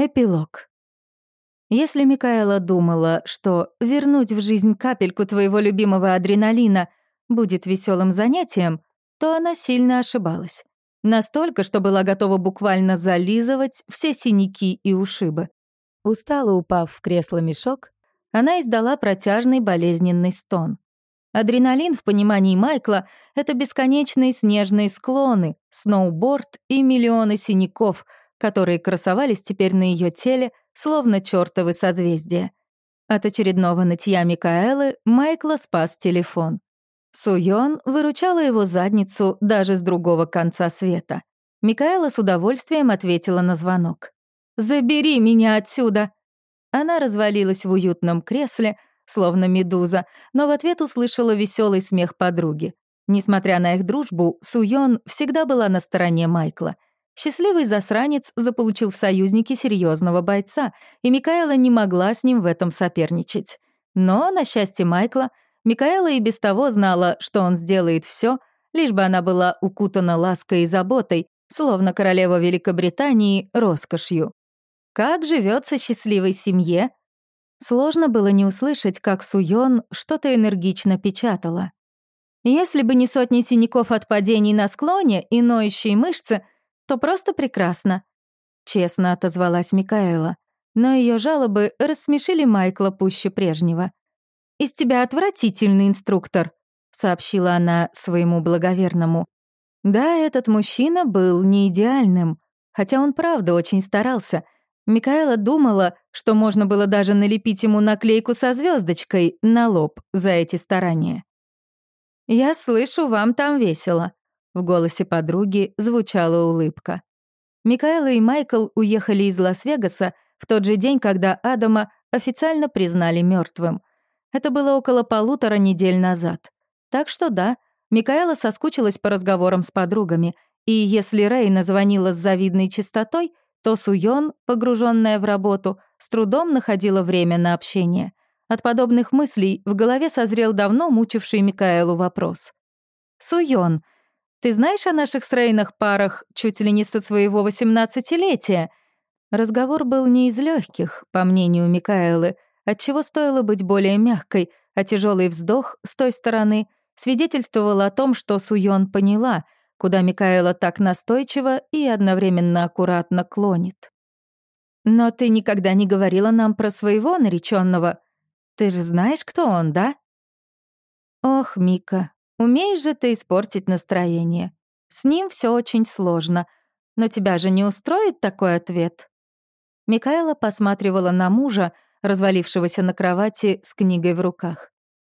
Эпилог. Если Микаэла думала, что вернуть в жизнь капельку твоего любимого адреналина будет веселым занятием, то она сильно ошибалась. Настолько, что была готова буквально зализывать все синяки и ушибы. Устало упав в кресло-мешок, она издала протяжный болезненный стон. Адреналин в понимании Майкла — это бесконечные снежные склоны, сноуборд и миллионы синяков — которые красовались теперь на ее теле, словно чертовы созвездия. От очередного нытья Микаэлы Майкла спас телефон. Суён выручала его задницу даже с другого конца света. Микаэла с удовольствием ответила на звонок. «Забери меня отсюда!» Она развалилась в уютном кресле, словно медуза, но в ответ услышала веселый смех подруги. Несмотря на их дружбу, Суён всегда была на стороне Майкла — Счастливый засранец заполучил в союзнике серьезного бойца, и Микаэла не могла с ним в этом соперничать. Но, на счастье Майкла, Микаэла и без того знала, что он сделает все, лишь бы она была укутана лаской и заботой, словно королева Великобритании роскошью. Как живется счастливой семье? Сложно было не услышать, как Суён что-то энергично печатала. Если бы не сотни синяков от падений на склоне и ноющие мышцы — то просто прекрасно», — честно отозвалась Микаэла. Но ее жалобы рассмешили Майкла пуще прежнего. «Из тебя отвратительный инструктор», — сообщила она своему благоверному. Да, этот мужчина был не идеальным, хотя он правда очень старался. Микаэла думала, что можно было даже налепить ему наклейку со звездочкой на лоб за эти старания. «Я слышу, вам там весело», в голосе подруги звучала улыбка. Микаэла и Майкл уехали из Лас-Вегаса в тот же день, когда Адама официально признали мертвым. Это было около полутора недель назад. Так что да, Микаэла соскучилась по разговорам с подругами, и если Рейна звонила с завидной частотой, то Суён, погруженная в работу, с трудом находила время на общение. От подобных мыслей в голове созрел давно мучивший Микаэлу вопрос. «Суён, ты знаешь о наших с Рейнах парах чуть ли не со своего восемнадцатилетия?» Разговор был не из легких, по мнению Микаэлы, отчего стоило быть более мягкой, а тяжелый вздох с той стороны свидетельствовал о том, что Суён поняла, куда Микаэла так настойчиво и одновременно аккуратно клонит. «Но ты никогда не говорила нам про своего нареченного. Ты же знаешь, кто он, да?» «Ох, Мика, Умеешь же ты испортить настроение. С ним все очень сложно. Но тебя же не устроит такой ответ?» Микаэла посматривала на мужа, развалившегося на кровати с книгой в руках.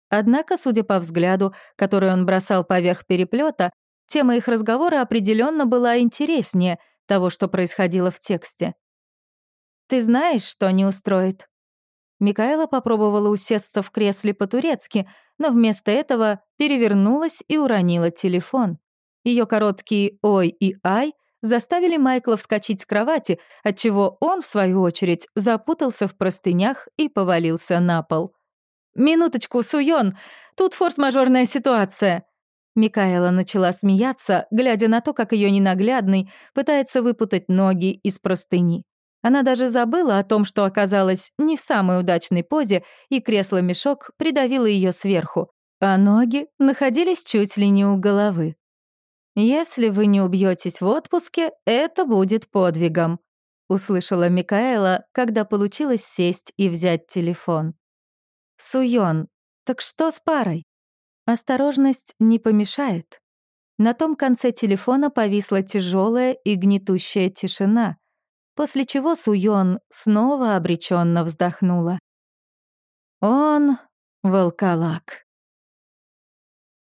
Однако, судя по взгляду, который он бросал поверх переплета, тема их разговора определенно была интереснее того, что происходило в тексте. «Ты знаешь, что не устроит?» Микаэла попробовала усесться в кресле по-турецки, но вместо этого перевернулась и уронила телефон. Ее короткие «ой» и «ай» заставили Майкла вскочить с кровати, отчего он, в свою очередь, запутался в простынях и повалился на пол. «Минуточку, Суён, тут форс-мажорная ситуация». Микаэла начала смеяться, глядя на то, как ее ненаглядный пытается выпутать ноги из простыни. Она даже забыла о том, что оказалась не в самой удачной позе, и кресло-мешок придавило ее сверху, а ноги находились чуть ли не у головы. «Если вы не убьетесь в отпуске, это будет подвигом», — услышала Микаэла, когда получилось сесть и взять телефон. «Суён, так что с парой?» Осторожность не помешает. На том конце телефона повисла тяжелая и гнетущая тишина — после чего Суён снова обреченно вздохнула. Он — волколак.